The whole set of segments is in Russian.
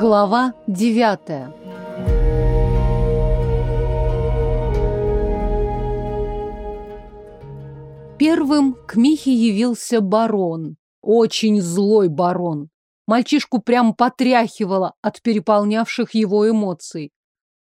Глава девятая Первым к Михе явился барон. Очень злой барон. Мальчишку прям потряхивало от переполнявших его эмоций.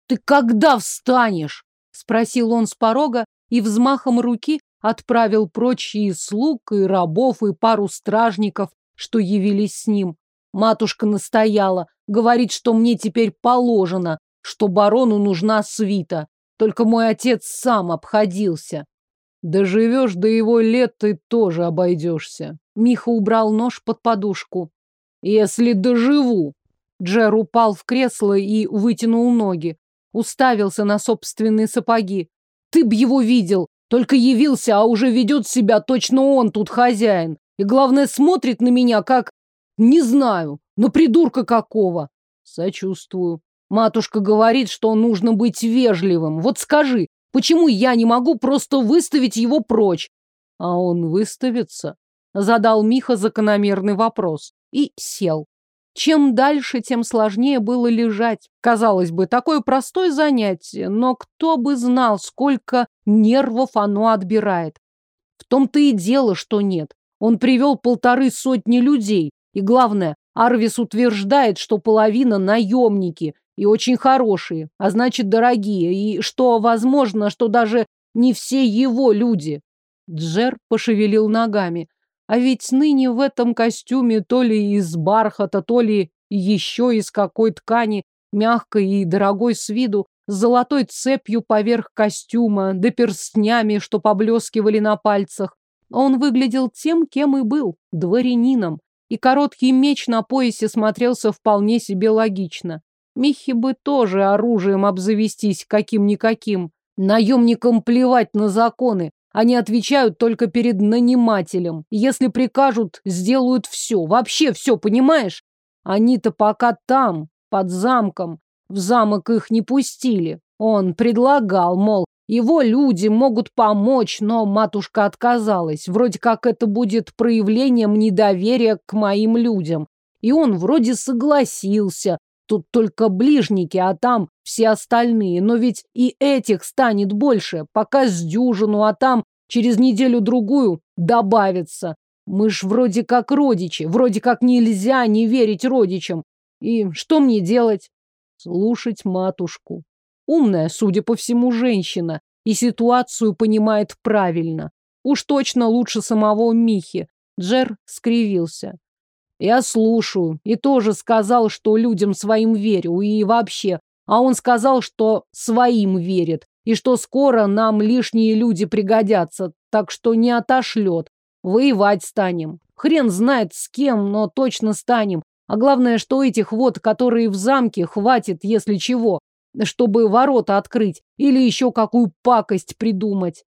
«Ты когда встанешь?» — спросил он с порога и взмахом руки отправил прочь и слуг, и рабов, и пару стражников, что явились с ним. Матушка настояла, говорит, что мне теперь положено, что барону нужна свита. Только мой отец сам обходился. Доживешь до его лет, ты тоже обойдешься. Миха убрал нож под подушку. Если доживу. Джер упал в кресло и вытянул ноги. Уставился на собственные сапоги. Ты б его видел. Только явился, а уже ведет себя точно он тут хозяин. И главное, смотрит на меня как... Не знаю, на придурка какого. Сочувствую. Матушка говорит, что нужно быть вежливым. Вот скажи, Почему я не могу просто выставить его прочь? А он выставится? Задал Миха закономерный вопрос и сел. Чем дальше, тем сложнее было лежать. Казалось бы, такое простое занятие, но кто бы знал, сколько нервов оно отбирает. В том-то и дело, что нет. Он привел полторы сотни людей. И главное, Арвис утверждает, что половина наемники, и очень хорошие, а значит дорогие, и что возможно, что даже не все его люди. Джер пошевелил ногами. А ведь ныне в этом костюме то ли из бархата, то ли еще из какой ткани, мягкой и дорогой с виду, с золотой цепью поверх костюма, да перстнями, что поблескивали на пальцах. Он выглядел тем, кем и был, дворянином, и короткий меч на поясе смотрелся вполне себе логично. Михе бы тоже оружием обзавестись каким-никаким. Наемникам плевать на законы. Они отвечают только перед нанимателем. Если прикажут, сделают все. Вообще все, понимаешь? Они-то пока там, под замком. В замок их не пустили. Он предлагал, мол, его люди могут помочь, но матушка отказалась. Вроде как это будет проявлением недоверия к моим людям. И он вроде согласился, Тут только ближники, а там все остальные. Но ведь и этих станет больше. Пока с дюжину, а там через неделю-другую добавится. Мы ж вроде как родичи. Вроде как нельзя не верить родичам. И что мне делать? Слушать матушку. Умная, судя по всему, женщина. И ситуацию понимает правильно. Уж точно лучше самого Михи. Джер скривился. Я слушаю. И тоже сказал, что людям своим верю. И вообще. А он сказал, что своим верит. И что скоро нам лишние люди пригодятся. Так что не отошлет. Воевать станем. Хрен знает с кем, но точно станем. А главное, что этих вот, которые в замке, хватит, если чего, чтобы ворота открыть или еще какую пакость придумать.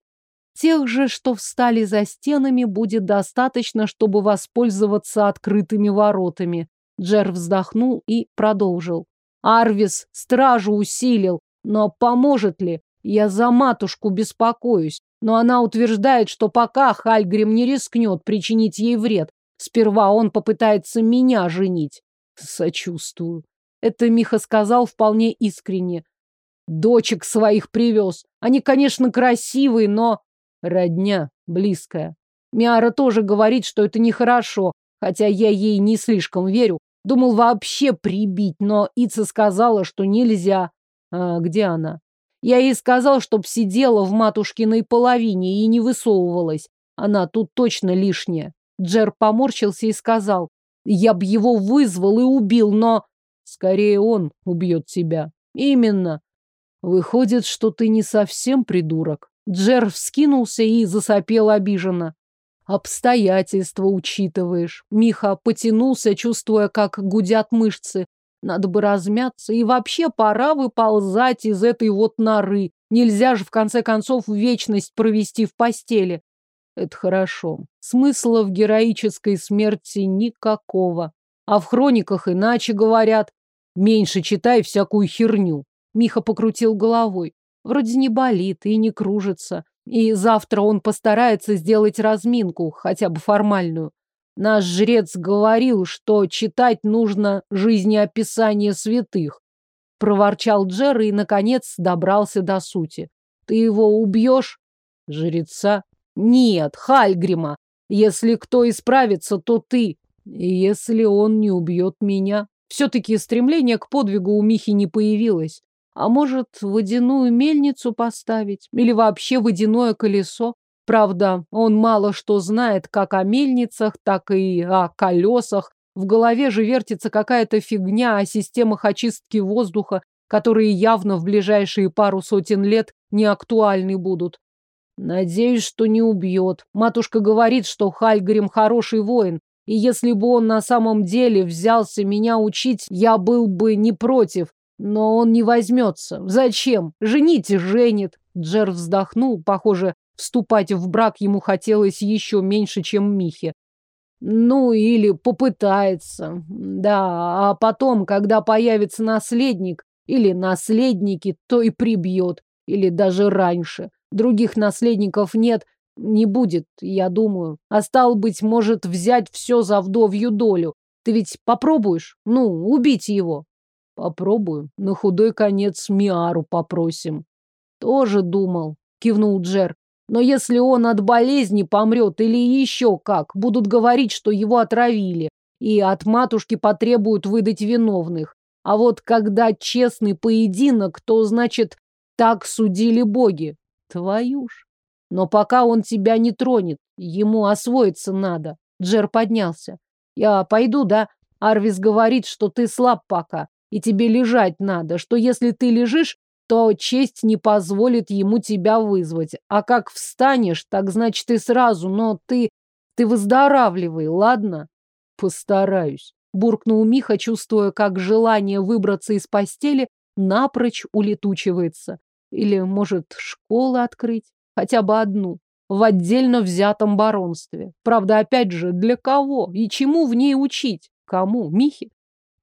Тех же, что встали за стенами, будет достаточно, чтобы воспользоваться открытыми воротами. Джер вздохнул и продолжил. Арвис стражу усилил, но поможет ли? Я за матушку беспокоюсь, но она утверждает, что пока Хальгрим не рискнет причинить ей вред, сперва он попытается меня женить. Сочувствую. Это Миха сказал вполне искренне. Дочек своих привез. Они, конечно, красивые, но Родня близкая. Миара тоже говорит, что это нехорошо, хотя я ей не слишком верю. Думал вообще прибить, но Ица сказала, что нельзя. А где она? Я ей сказал, чтоб сидела в матушкиной половине и не высовывалась. Она тут точно лишняя. Джер поморщился и сказал, я б его вызвал и убил, но... Скорее он убьет тебя. Именно. Выходит, что ты не совсем придурок. Джер вскинулся и засопел обиженно. Обстоятельства учитываешь. Миха потянулся, чувствуя, как гудят мышцы. Надо бы размяться. И вообще пора выползать из этой вот норы. Нельзя же, в конце концов, вечность провести в постели. Это хорошо. Смысла в героической смерти никакого. А в хрониках иначе говорят. Меньше читай всякую херню. Миха покрутил головой. Вроде не болит и не кружится. И завтра он постарается сделать разминку, хотя бы формальную. Наш жрец говорил, что читать нужно жизнеописание святых. Проворчал Джер и, наконец, добрался до сути. Ты его убьешь? Жреца? Нет, Хальгрима. Если кто исправится, то ты. Если он не убьет меня. Все-таки стремление к подвигу у Михи не появилось. А может, водяную мельницу поставить? Или вообще водяное колесо? Правда, он мало что знает как о мельницах, так и о колесах. В голове же вертится какая-то фигня о системах очистки воздуха, которые явно в ближайшие пару сотен лет не актуальны будут. Надеюсь, что не убьет. Матушка говорит, что Хальгрим хороший воин, и если бы он на самом деле взялся меня учить, я был бы не против. Но он не возьмется. Зачем? Жените, женит. Джер вздохнул. Похоже, вступать в брак ему хотелось еще меньше, чем Михе. Ну, или попытается. Да, а потом, когда появится наследник или наследники, то и прибьет. Или даже раньше. Других наследников нет, не будет, я думаю. А стал быть, может взять все за вдовью долю. Ты ведь попробуешь? Ну, убить его. Попробую. На худой конец Миару попросим. Тоже думал, кивнул Джер. Но если он от болезни помрет или еще как, будут говорить, что его отравили, и от матушки потребуют выдать виновных. А вот когда честный поединок, то, значит, так судили боги. Твою ж. Но пока он тебя не тронет, ему освоиться надо. Джер поднялся. Я пойду, да? Арвис говорит, что ты слаб пока и тебе лежать надо, что если ты лежишь, то честь не позволит ему тебя вызвать. А как встанешь, так значит и сразу, но ты... ты выздоравливай, ладно? Постараюсь. Буркнул Миха, чувствуя, как желание выбраться из постели напрочь улетучивается. Или, может, школу открыть? Хотя бы одну. В отдельно взятом баронстве. Правда, опять же, для кого? И чему в ней учить? Кому? Михе?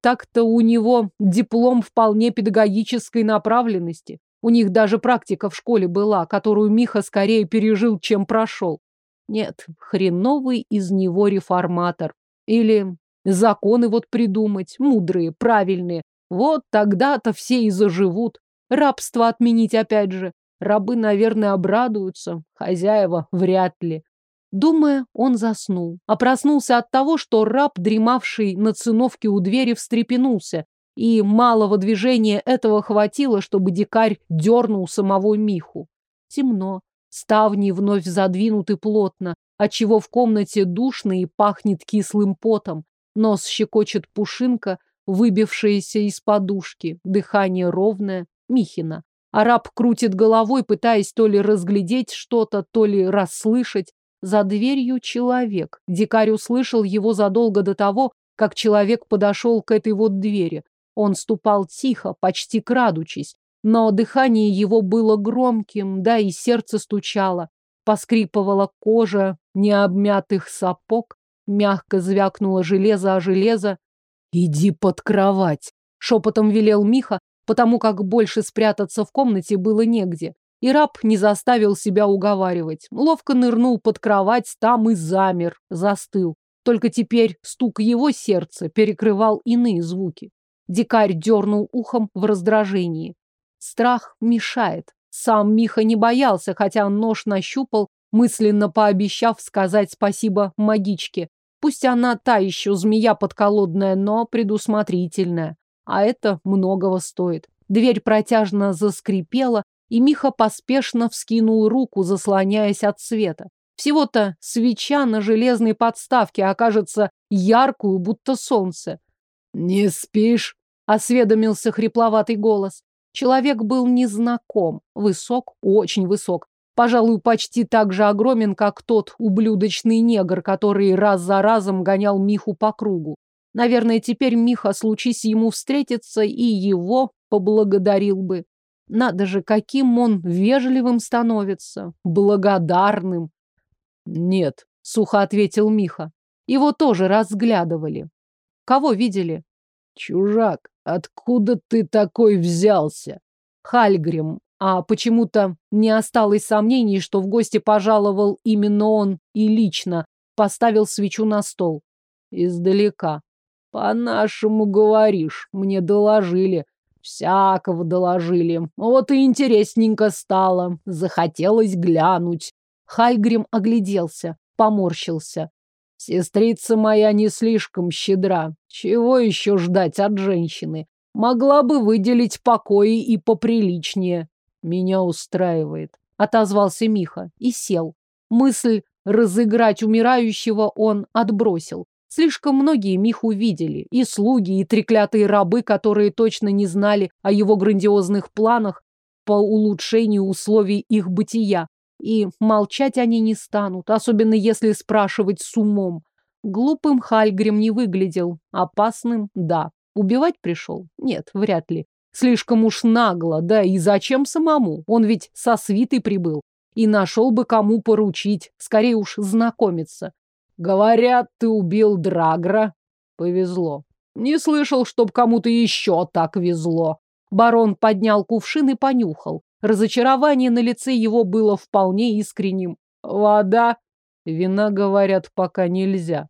Так-то у него диплом вполне педагогической направленности. У них даже практика в школе была, которую Миха скорее пережил, чем прошел. Нет, хреновый из него реформатор. Или законы вот придумать, мудрые, правильные. Вот тогда-то все и заживут. Рабство отменить опять же. Рабы, наверное, обрадуются, хозяева вряд ли. Думая, он заснул, а проснулся от того, что раб, дремавший на циновке у двери, встрепенулся, и малого движения этого хватило, чтобы дикарь дернул самого Миху. Темно, ставни вновь задвинуты плотно, отчего в комнате душно и пахнет кислым потом. Нос щекочет пушинка, выбившаяся из подушки, дыхание ровное, Михина. Араб крутит головой, пытаясь то ли разглядеть что-то, то ли расслышать. За дверью человек. Дикарь услышал его задолго до того, как человек подошел к этой вот двери. Он ступал тихо, почти крадучись, но дыхание его было громким, да и сердце стучало. Поскрипывала кожа необмятых сапог, мягко звякнуло железо о железо. «Иди под кровать!» — шепотом велел Миха, потому как больше спрятаться в комнате было негде. И раб не заставил себя уговаривать. Ловко нырнул под кровать, там и замер, застыл. Только теперь стук его сердца перекрывал иные звуки. Дикарь дернул ухом в раздражении. Страх мешает. Сам Миха не боялся, хотя нож нащупал, мысленно пообещав сказать спасибо магичке. Пусть она та еще змея подколодная, но предусмотрительная. А это многого стоит. Дверь протяжно заскрипела, и Миха поспешно вскинул руку, заслоняясь от света. Всего-то свеча на железной подставке окажется яркую, будто солнце. «Не спишь?» — осведомился хрипловатый голос. Человек был незнаком, высок, очень высок. Пожалуй, почти так же огромен, как тот ублюдочный негр, который раз за разом гонял Миху по кругу. Наверное, теперь Миха, случись ему встретиться, и его поблагодарил бы. Надо же, каким он вежливым становится, благодарным. Нет, сухо ответил Миха. Его тоже разглядывали. Кого видели? Чужак, откуда ты такой взялся? Хальгрим. А почему-то не осталось сомнений, что в гости пожаловал именно он и лично, поставил свечу на стол. Издалека. По-нашему говоришь, мне доложили. Всякого доложили. Вот и интересненько стало. Захотелось глянуть. Хальгрим огляделся, поморщился. Сестрица моя не слишком щедра. Чего еще ждать от женщины? Могла бы выделить покои и поприличнее. Меня устраивает. Отозвался Миха и сел. Мысль разыграть умирающего он отбросил. Слишком многие Миху видели, и слуги, и треклятые рабы, которые точно не знали о его грандиозных планах по улучшению условий их бытия. И молчать они не станут, особенно если спрашивать с умом. Глупым Хальгрим не выглядел, опасным – да. Убивать пришел? Нет, вряд ли. Слишком уж нагло, да и зачем самому? Он ведь со свитой прибыл. И нашел бы кому поручить, скорее уж знакомиться. Говорят, ты убил Драгра. Повезло. Не слышал, чтоб кому-то еще так везло. Барон поднял кувшин и понюхал. Разочарование на лице его было вполне искренним. Вода. Вина, говорят, пока нельзя.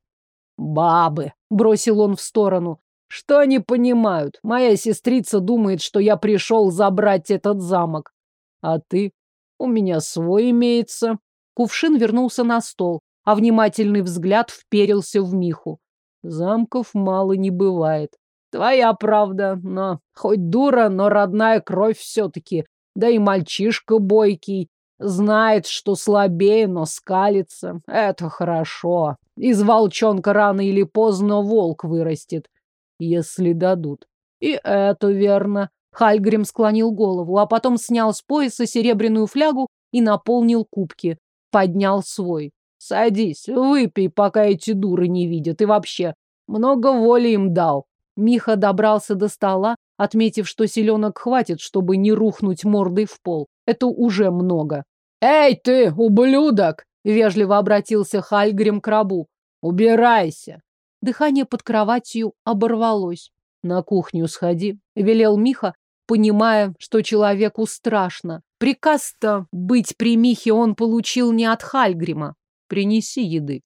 Бабы, бросил он в сторону. Что они понимают? Моя сестрица думает, что я пришел забрать этот замок. А ты? У меня свой имеется. Кувшин вернулся на стол а внимательный взгляд вперился в Миху. Замков мало не бывает. Твоя правда, но хоть дура, но родная кровь все-таки. Да и мальчишка бойкий. Знает, что слабее, но скалится. Это хорошо. Из волчонка рано или поздно волк вырастет, если дадут. И это верно. Хальгрим склонил голову, а потом снял с пояса серебряную флягу и наполнил кубки. Поднял свой. Садись, выпей, пока эти дуры не видят. И вообще, много воли им дал. Миха добрался до стола, отметив, что селенок хватит, чтобы не рухнуть мордой в пол. Это уже много. «Эй ты, ублюдок!» — вежливо обратился Хальгрим к рабу. «Убирайся!» Дыхание под кроватью оборвалось. «На кухню сходи», — велел Миха, понимая, что человеку страшно. Приказ-то быть при Михе он получил не от Хальгрима, Принеси еды.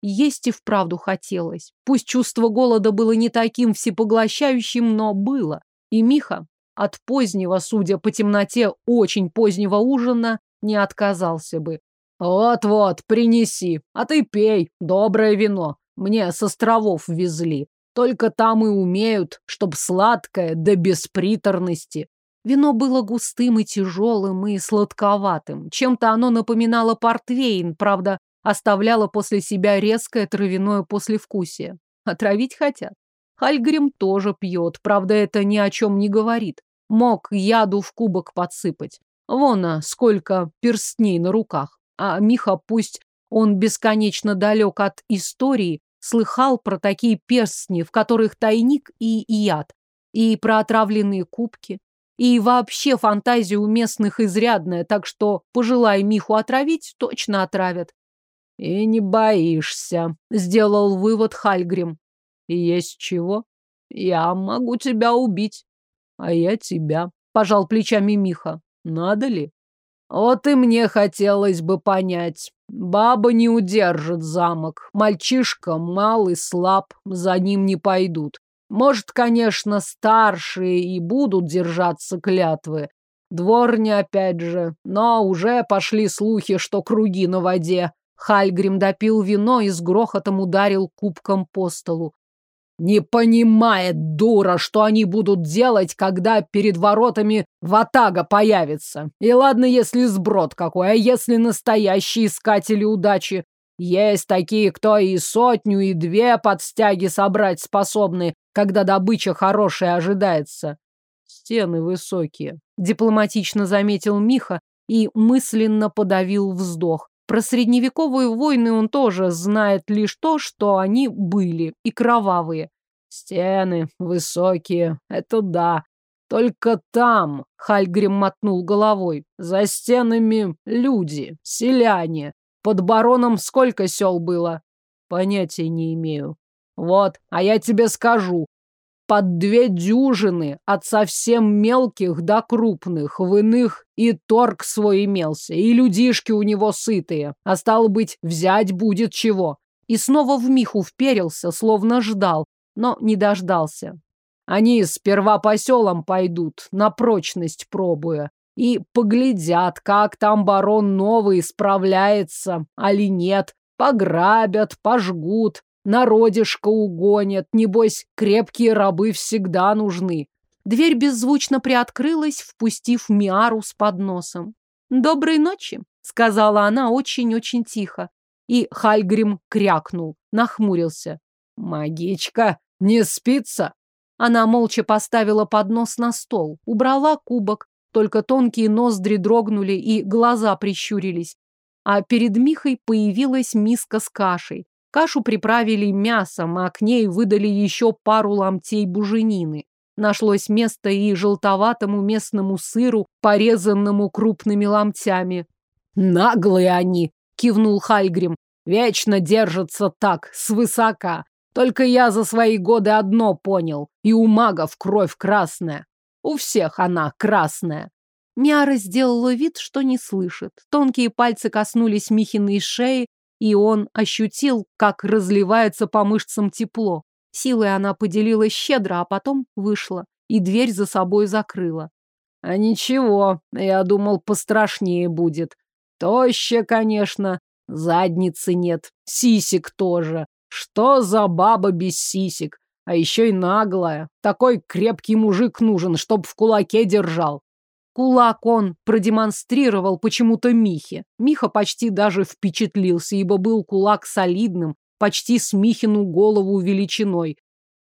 Есть и вправду хотелось. Пусть чувство голода было не таким всепоглощающим, но было. И Миха от позднего, судя по темноте, очень позднего ужина не отказался бы. Вот-вот, принеси, а ты пей, доброе вино. Мне с островов везли. Только там и умеют, чтоб сладкое, да без приторности. Вино было густым и тяжелым, и сладковатым. Чем-то оно напоминало портвейн, правда, оставляла после себя резкое травяное послевкусие. Отравить хотят. Хальгрим тоже пьет, правда, это ни о чем не говорит. Мог яду в кубок подсыпать. Вон, сколько перстней на руках. А Миха, пусть он бесконечно далек от истории, слыхал про такие перстни, в которых тайник и яд, и про отравленные кубки, и вообще фантазия у местных изрядная, так что, пожелай Миху отравить, точно отравят. И не боишься, сделал вывод Хальгрим. И есть чего? Я могу тебя убить. А я тебя, пожал плечами Миха. Надо ли? Вот и мне хотелось бы понять. Баба не удержит замок. Мальчишка малый, слаб, за ним не пойдут. Может, конечно, старшие и будут держаться клятвы. Дворня опять же. Но уже пошли слухи, что круги на воде. Хальгрим допил вино и с грохотом ударил кубком по столу. Не понимает, дура, что они будут делать, когда перед воротами ватага появится. И ладно, если сброд какой, а если настоящие искатели удачи. Есть такие, кто и сотню, и две подстяги собрать способны, когда добыча хорошая ожидается. Стены высокие, дипломатично заметил Миха и мысленно подавил вздох. Про средневековые войны он тоже знает лишь то, что они были и кровавые. Стены высокие, это да. Только там, Хальгрим мотнул головой, за стенами люди, селяне. Под бароном сколько сел было? Понятия не имею. Вот, а я тебе скажу, под две дюжины, от совсем мелких до крупных, в иных и торг свой имелся, и людишки у него сытые, а стало быть, взять будет чего. и снова в Миху вперился, словно ждал, но не дождался. Они сперва по селам пойдут, на прочность пробуя, и поглядят, как там барон новый справляется, али нет, пограбят, пожгут, народишко угонят, небось, крепкие рабы всегда нужны. Дверь беззвучно приоткрылась, впустив Миару с подносом. «Доброй ночи», — сказала она очень-очень тихо. И Хальгрим крякнул, нахмурился. «Магичка, не спится?» Она молча поставила поднос на стол, убрала кубок, только тонкие ноздри дрогнули и глаза прищурились. А перед Михой появилась миска с кашей. Кашу приправили мясом, а к ней выдали еще пару ломтей буженины. Нашлось место и желтоватому местному сыру, порезанному крупными ломтями. «Наглые они!» — кивнул Хальгрим. «Вечно держатся так, свысока. Только я за свои годы одно понял. И у магов кровь красная. У всех она красная. Мяра сделала вид, что не слышит. Тонкие пальцы коснулись Михиной шеи, и он ощутил, как разливается по мышцам тепло. Силой она поделилась щедро, а потом вышла, и дверь за собой закрыла. А ничего, я думал, пострашнее будет. Тоще, конечно, задницы нет, сисик тоже. Что за баба без сисик? А еще и наглая. Такой крепкий мужик нужен, чтоб в кулаке держал. Кулак он продемонстрировал почему-то Михе. Миха почти даже впечатлился, ибо был кулак солидным, почти с Михину голову величиной.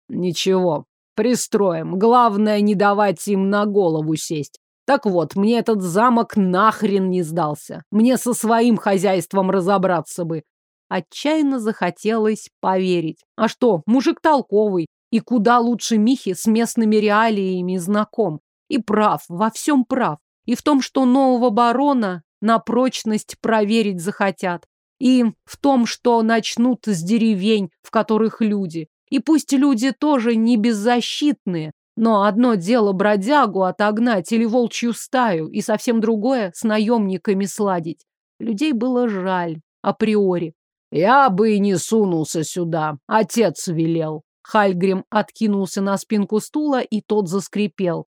Ничего, пристроим. Главное, не давать им на голову сесть. Так вот, мне этот замок нахрен не сдался. Мне со своим хозяйством разобраться бы. Отчаянно захотелось поверить. А что, мужик толковый, и куда лучше Михи с местными реалиями знаком. И прав, во всем прав. И в том, что нового барона на прочность проверить захотят. И в том, что начнут с деревень, в которых люди. И пусть люди тоже не беззащитные, но одно дело бродягу отогнать или волчью стаю, и совсем другое с наемниками сладить. Людей было жаль, априори. Я бы и не сунулся сюда. Отец велел. Хальгрим откинулся на спинку стула, и тот заскрипел.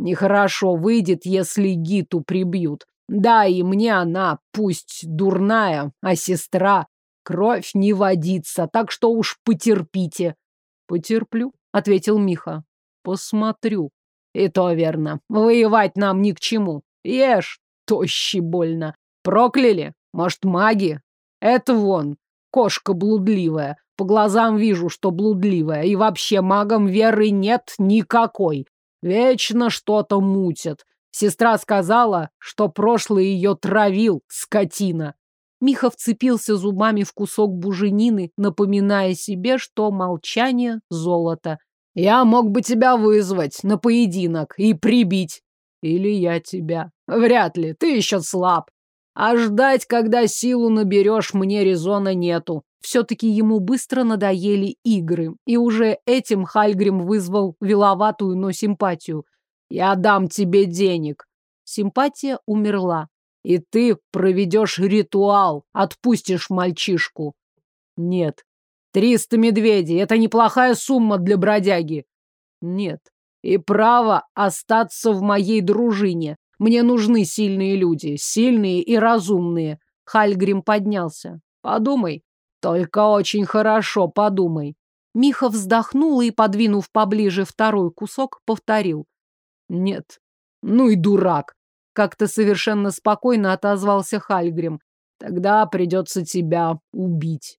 Нехорошо выйдет, если Гиту прибьют. Да, и мне она, пусть дурная, а сестра. Кровь не водится, так что уж потерпите. Потерплю, ответил Миха. Посмотрю. И то верно. Воевать нам ни к чему. Ешь, тощи больно. Прокляли? Может, маги? Это вон, кошка блудливая. По глазам вижу, что блудливая. И вообще магам веры нет никакой. Вечно что-то мутят. Сестра сказала, что прошлый ее травил, скотина. Миха вцепился зубами в кусок буженины, напоминая себе, что молчание — золото. «Я мог бы тебя вызвать на поединок и прибить. Или я тебя. Вряд ли, ты еще слаб. А ждать, когда силу наберешь, мне резона нету. Все-таки ему быстро надоели игры, и уже этим Хальгрим вызвал виловатую, но симпатию. «Я дам тебе денег». Симпатия умерла. «И ты проведешь ритуал, отпустишь мальчишку». «Нет». «Триста медведей — это неплохая сумма для бродяги». «Нет». «И право остаться в моей дружине. Мне нужны сильные люди, сильные и разумные. Хальгрим поднялся. Подумай. Только очень хорошо подумай. Миха вздохнул и, подвинув поближе второй кусок, повторил. Нет. Ну и дурак. Как-то совершенно спокойно отозвался Хальгрим. Тогда придется тебя убить.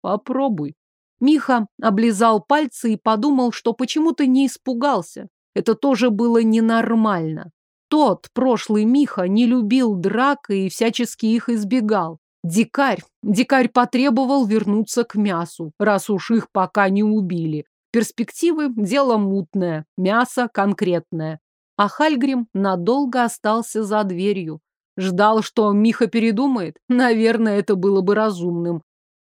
Попробуй. Миха облизал пальцы и подумал, что почему-то не испугался. Это тоже было ненормально. Тот, прошлый Миха, не любил драк и всячески их избегал. Дикарь. Дикарь потребовал вернуться к мясу, раз уж их пока не убили. Перспективы – дело мутное, мясо конкретное. А Хальгрим надолго остался за дверью. Ждал, что Миха передумает? Наверное, это было бы разумным.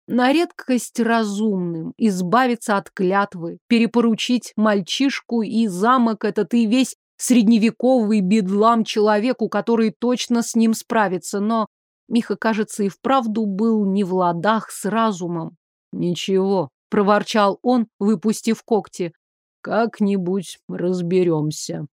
На редкость разумным избавиться от клятвы, перепоручить мальчишку и замок этот и весь средневековый бедлам человеку, который точно с ним справится, но Миха, кажется, и вправду был не в ладах с разумом. «Ничего», — проворчал он, выпустив когти. «Как-нибудь разберемся».